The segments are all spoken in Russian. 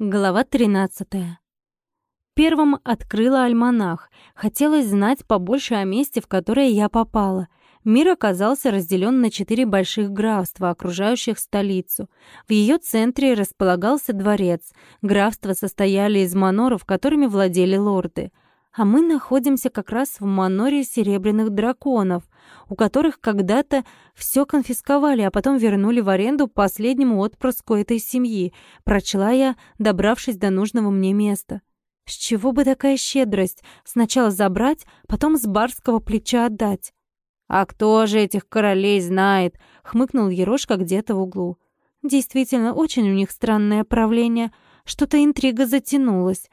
Глава 13. Первым открыла альманах. Хотелось знать побольше о месте, в которое я попала. Мир оказался разделен на четыре больших графства, окружающих столицу. В ее центре располагался дворец. Графства состояли из маноров, которыми владели лорды — а мы находимся как раз в маноре серебряных драконов, у которых когда-то все конфисковали, а потом вернули в аренду последнему отпрыску этой семьи, прочла я, добравшись до нужного мне места. С чего бы такая щедрость? Сначала забрать, потом с барского плеча отдать. «А кто же этих королей знает?» — хмыкнул Ерошка где-то в углу. «Действительно, очень у них странное правление. Что-то интрига затянулась.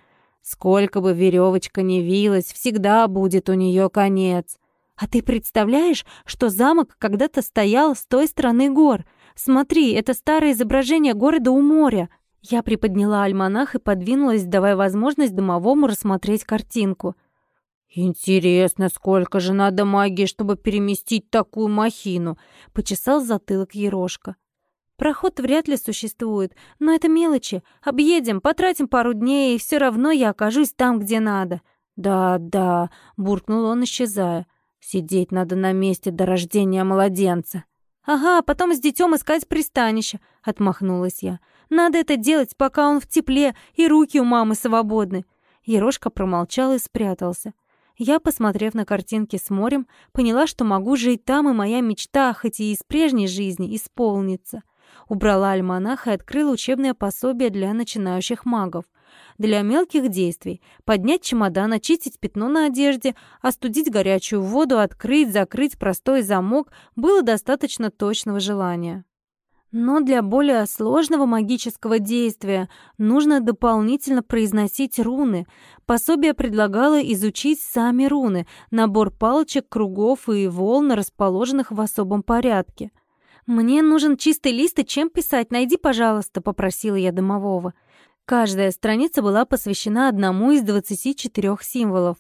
Сколько бы веревочка ни вилась, всегда будет у нее конец. А ты представляешь, что замок когда-то стоял с той стороны гор? Смотри, это старое изображение города у моря. Я приподняла альманах и подвинулась, давая возможность домовому рассмотреть картинку. «Интересно, сколько же надо магии, чтобы переместить такую махину?» — почесал затылок Ерошка. Проход вряд ли существует, но это мелочи. Объедем, потратим пару дней, и все равно я окажусь там, где надо». «Да, да», — буркнул он, исчезая. «Сидеть надо на месте до рождения младенца». «Ага, потом с детем искать пристанище», — отмахнулась я. «Надо это делать, пока он в тепле и руки у мамы свободны». Ерошка промолчал и спрятался. Я, посмотрев на картинки с морем, поняла, что могу жить там, и моя мечта, хоть и из прежней жизни, исполнится убрала альманах и открыла учебное пособие для начинающих магов. Для мелких действий — поднять чемодан, очистить пятно на одежде, остудить горячую воду, открыть, закрыть простой замок — было достаточно точного желания. Но для более сложного магического действия нужно дополнительно произносить руны. Пособие предлагало изучить сами руны, набор палочек, кругов и волн, расположенных в особом порядке — «Мне нужен чистый лист и чем писать, найди, пожалуйста», — попросила я домового. Каждая страница была посвящена одному из 24 символов.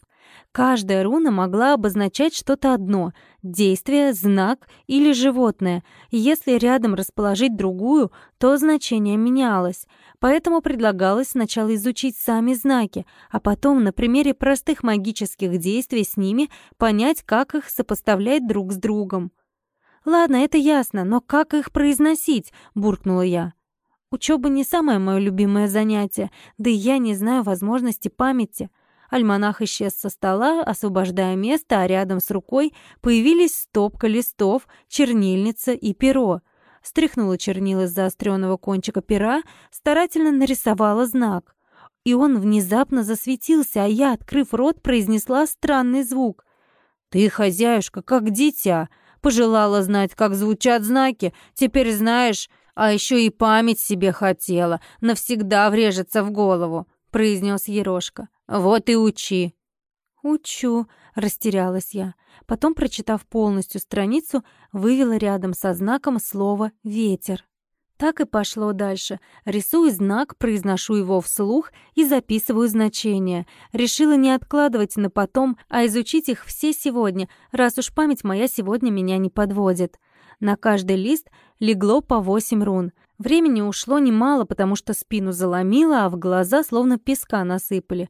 Каждая руна могла обозначать что-то одно — действие, знак или животное. Если рядом расположить другую, то значение менялось. Поэтому предлагалось сначала изучить сами знаки, а потом на примере простых магических действий с ними понять, как их сопоставлять друг с другом. «Ладно, это ясно, но как их произносить?» — буркнула я. Учеба не самое мое любимое занятие, да и я не знаю возможности памяти. Альманах исчез со стола, освобождая место, а рядом с рукой появились стопка листов, чернильница и перо. Стряхнула чернила с заостренного кончика пера, старательно нарисовала знак. И он внезапно засветился, а я, открыв рот, произнесла странный звук. «Ты, хозяюшка, как дитя!» Пожелала знать, как звучат знаки, теперь знаешь, а еще и память себе хотела, навсегда врежется в голову», — произнес Ерошка. «Вот и учи». «Учу», — растерялась я. Потом, прочитав полностью страницу, вывела рядом со знаком слово «ветер». Так и пошло дальше. Рисую знак, произношу его вслух и записываю значения. Решила не откладывать на потом, а изучить их все сегодня, раз уж память моя сегодня меня не подводит. На каждый лист легло по восемь рун. Времени ушло немало, потому что спину заломило, а в глаза словно песка насыпали.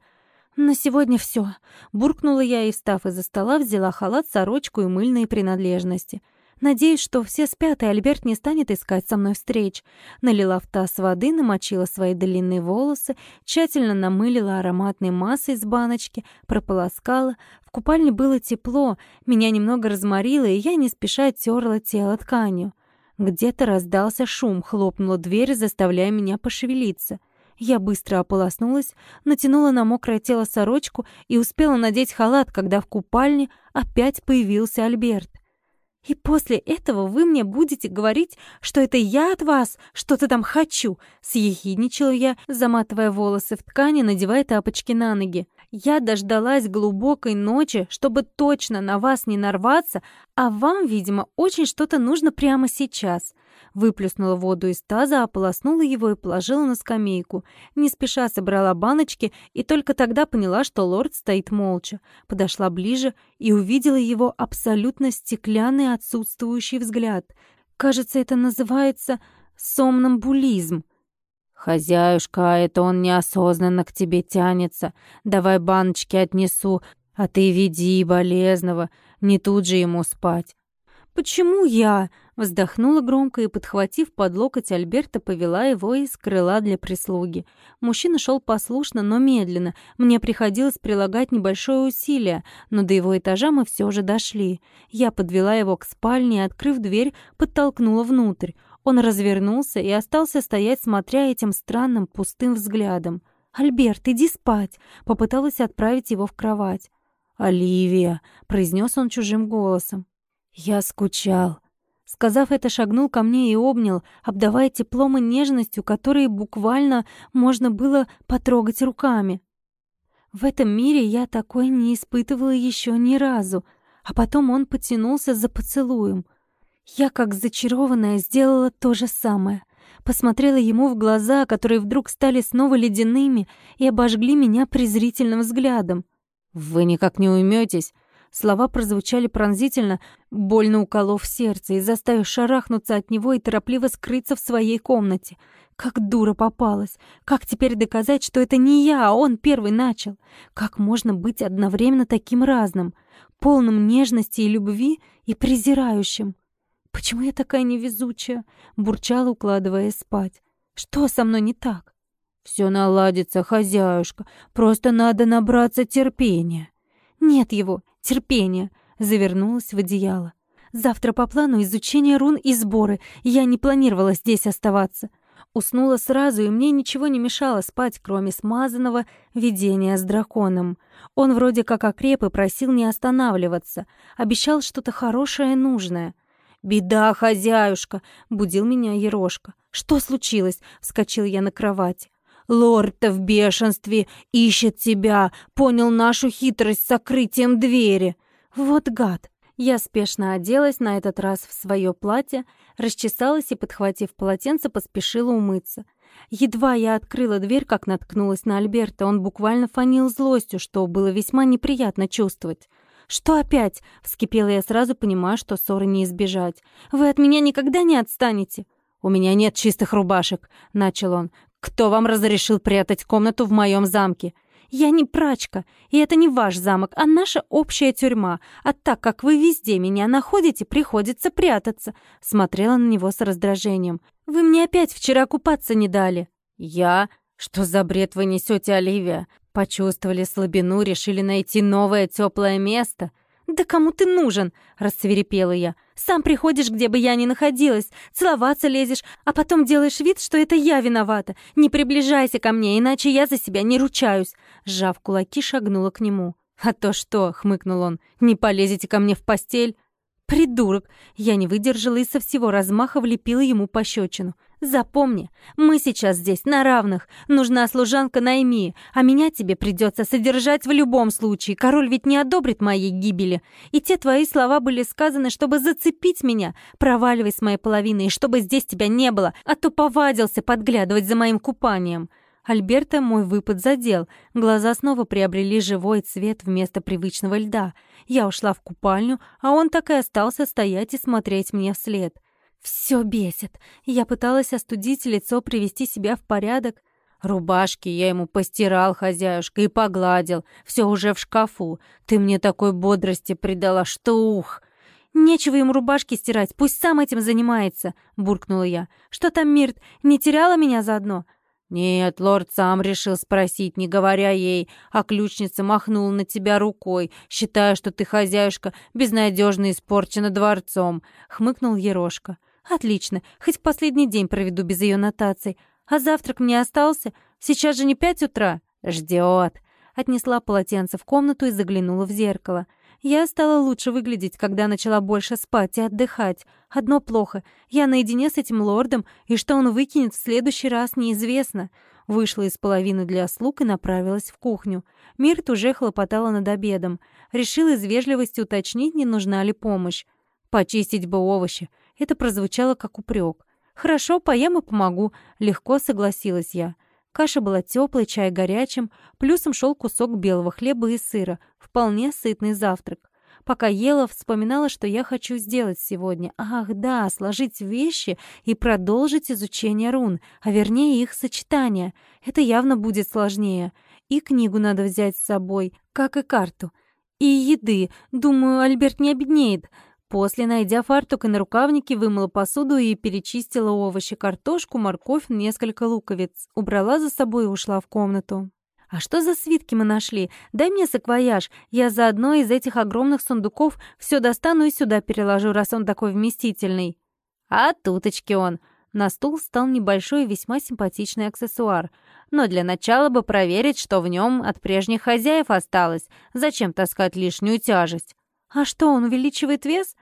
«На сегодня все. буркнула я и, встав из-за стола, взяла халат, сорочку и мыльные принадлежности — Надеюсь, что все спят, и Альберт не станет искать со мной встреч. Налила в таз воды, намочила свои длинные волосы, тщательно намылила ароматной массой из баночки, прополоскала. В купальне было тепло, меня немного разморило, и я не спеша терла тело тканью. Где-то раздался шум, хлопнула дверь, заставляя меня пошевелиться. Я быстро ополоснулась, натянула на мокрое тело сорочку и успела надеть халат, когда в купальне опять появился Альберт. «И после этого вы мне будете говорить, что это я от вас что-то там хочу!» Съехидничала я, заматывая волосы в ткани, надевая тапочки на ноги. «Я дождалась глубокой ночи, чтобы точно на вас не нарваться, а вам, видимо, очень что-то нужно прямо сейчас. Выплюснула воду из таза, ополоснула его и положила на скамейку. Не спеша собрала баночки и только тогда поняла, что лорд стоит молча. Подошла ближе и увидела его абсолютно стеклянный отсутствующий взгляд. Кажется, это называется сомнамбулизм. «Хозяюшка, а это он неосознанно к тебе тянется. Давай баночки отнесу, а ты веди болезного, не тут же ему спать». «Почему я?» — вздохнула громко и, подхватив под локоть Альберта, повела его из крыла для прислуги. Мужчина шел послушно, но медленно. Мне приходилось прилагать небольшое усилие, но до его этажа мы все же дошли. Я подвела его к спальне и, открыв дверь, подтолкнула внутрь. Он развернулся и остался стоять, смотря этим странным пустым взглядом. «Альберт, иди спать!» — попыталась отправить его в кровать. «Оливия!» — произнес он чужим голосом. «Я скучал». Сказав это, шагнул ко мне и обнял, обдавая теплом и нежностью, которые буквально можно было потрогать руками. В этом мире я такое не испытывала еще ни разу, а потом он потянулся за поцелуем. Я, как зачарованная, сделала то же самое. Посмотрела ему в глаза, которые вдруг стали снова ледяными и обожгли меня презрительным взглядом. «Вы никак не уйметесь?» Слова прозвучали пронзительно, больно уколов сердце и заставив шарахнуться от него и торопливо скрыться в своей комнате. Как дура попалась! Как теперь доказать, что это не я, а он первый начал? Как можно быть одновременно таким разным, полным нежности и любви и презирающим? Почему я такая невезучая? Бурчала, укладываясь спать. Что со мной не так? Все наладится, хозяюшка. Просто надо набраться терпения. Нет его, терпения, завернулась в одеяло. Завтра по плану изучение рун и сборы. Я не планировала здесь оставаться. Уснула сразу, и мне ничего не мешало спать, кроме смазанного видения с драконом. Он вроде как окреп и просил не останавливаться. Обещал что-то хорошее и нужное. «Беда, хозяюшка!» — будил меня Ерошка. «Что случилось?» — вскочил я на кровати. Лорд-то в бешенстве, ищет тебя, понял нашу хитрость с сокрытием двери. Вот гад. Я спешно оделась на этот раз в свое платье, расчесалась и, подхватив полотенце, поспешила умыться. Едва я открыла дверь, как наткнулась на Альберта. Он буквально фанил злостью, что было весьма неприятно чувствовать. «Что опять?» — вскипела я сразу, понимая, что ссоры не избежать. «Вы от меня никогда не отстанете?» «У меня нет чистых рубашек», — начал он. «Кто вам разрешил прятать комнату в моем замке?» «Я не прачка, и это не ваш замок, а наша общая тюрьма. А так как вы везде меня находите, приходится прятаться», — смотрела на него с раздражением. «Вы мне опять вчера купаться не дали». «Я? Что за бред вы несете, Оливия? Почувствовали слабину, решили найти новое теплое место?» «Да кому ты нужен?» — расцвирепела я. «Сам приходишь, где бы я ни находилась, целоваться лезешь, а потом делаешь вид, что это я виновата. Не приближайся ко мне, иначе я за себя не ручаюсь». Сжав кулаки, шагнула к нему. «А то что?» — хмыкнул он. «Не полезете ко мне в постель?» «Придурок!» Я не выдержала и со всего размаха влепила ему пощечину. Запомни, мы сейчас здесь на равных. Нужна служанка найми, а меня тебе придется содержать в любом случае. Король ведь не одобрит моей гибели. И те твои слова были сказаны, чтобы зацепить меня. Проваливай с моей половиной, чтобы здесь тебя не было, а то повадился подглядывать за моим купанием». Альберта мой выпад задел. Глаза снова приобрели живой цвет вместо привычного льда. Я ушла в купальню, а он так и остался стоять и смотреть мне вслед. Все бесит. Я пыталась остудить лицо, привести себя в порядок. Рубашки я ему постирал, хозяюшка, и погладил. Все уже в шкафу. Ты мне такой бодрости придала, что ух! «Нечего ему рубашки стирать, пусть сам этим занимается», — буркнула я. «Что там, Мирт, не теряла меня заодно?» «Нет, лорд сам решил спросить, не говоря ей, а ключница махнула на тебя рукой, считая, что ты, хозяюшка, безнадежно испорчена дворцом», — хмыкнул Ерошка. Отлично, хоть последний день проведу без ее нотаций. А завтрак мне остался? Сейчас же не пять утра. Ждет. Отнесла полотенце в комнату и заглянула в зеркало. Я стала лучше выглядеть, когда начала больше спать и отдыхать. Одно плохо. Я наедине с этим лордом, и что он выкинет в следующий раз, неизвестно. Вышла из половины для слуг и направилась в кухню. Мирт уже хлопотала над обедом. Решила из вежливости уточнить, не нужна ли помощь. Почистить бы овощи. Это прозвучало как упрек. «Хорошо, поем и помогу», — легко согласилась я. Каша была теплой, чай горячим, плюсом шел кусок белого хлеба и сыра. Вполне сытный завтрак. Пока ела, вспоминала, что я хочу сделать сегодня. Ах, да, сложить вещи и продолжить изучение рун, а вернее их сочетание. Это явно будет сложнее. И книгу надо взять с собой, как и карту. И еды. Думаю, Альберт не обеднеет. После, найдя фартук и нарукавники, вымыла посуду и перечистила овощи, картошку, морковь, несколько луковиц. Убрала за собой и ушла в комнату. «А что за свитки мы нашли? Дай мне саквояж. Я за одно из этих огромных сундуков все достану и сюда переложу, раз он такой вместительный». «А туточки он». На стул стал небольшой и весьма симпатичный аксессуар. Но для начала бы проверить, что в нем от прежних хозяев осталось. Зачем таскать лишнюю тяжесть? «А что, он увеличивает вес?»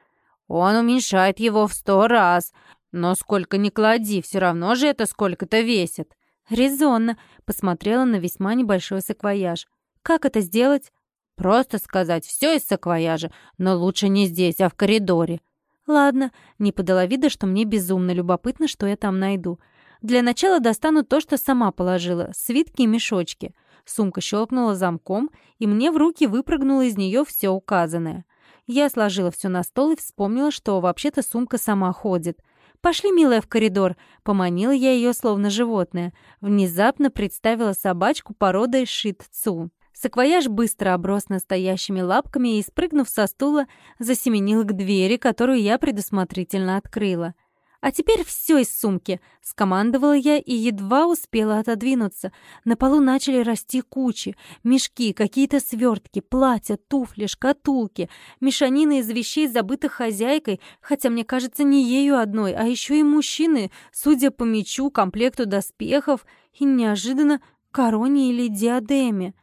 «Он уменьшает его в сто раз. Но сколько ни клади, все равно же это сколько-то весит». «Резонно», — посмотрела на весьма небольшой саквояж. «Как это сделать?» «Просто сказать все из саквояжа, но лучше не здесь, а в коридоре». «Ладно», — не подала вида, что мне безумно любопытно, что я там найду. «Для начала достану то, что сама положила, свитки и мешочки». Сумка щелкнула замком, и мне в руки выпрыгнуло из нее все указанное. Я сложила все на стол и вспомнила, что вообще-то сумка сама ходит. «Пошли, милая, в коридор!» Поманила я ее, словно животное. Внезапно представила собачку породой шит-цу. Саквояж быстро оброс настоящими лапками и, спрыгнув со стула, засеменил к двери, которую я предусмотрительно открыла. «А теперь все из сумки!» — скомандовала я и едва успела отодвинуться. На полу начали расти кучи. Мешки, какие-то свертки, платья, туфли, шкатулки. Мешанины из вещей, забытых хозяйкой, хотя, мне кажется, не ею одной, а еще и мужчины, судя по мечу, комплекту доспехов и неожиданно короне или диадеме.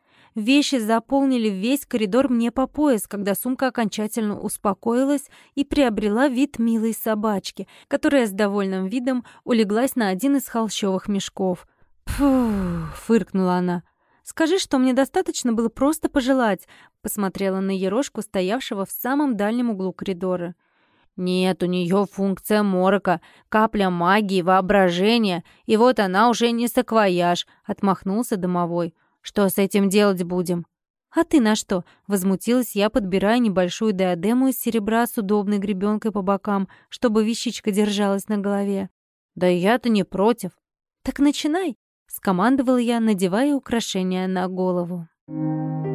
Вещи заполнили весь коридор мне по пояс, когда сумка окончательно успокоилась и приобрела вид милой собачки, которая с довольным видом улеглась на один из холщовых мешков. «Фу!» — фыркнула она. «Скажи, что мне достаточно было просто пожелать», — посмотрела на ерошку, стоявшего в самом дальнем углу коридора. «Нет, у нее функция морока, капля магии, воображения, и вот она уже не саквояж», — отмахнулся домовой. Что с этим делать будем?» «А ты на что?» — возмутилась я, подбирая небольшую диадему из серебра с удобной гребенкой по бокам, чтобы вещичка держалась на голове. «Да я-то не против». «Так начинай!» — скомандовала я, надевая украшения на голову. Thank you.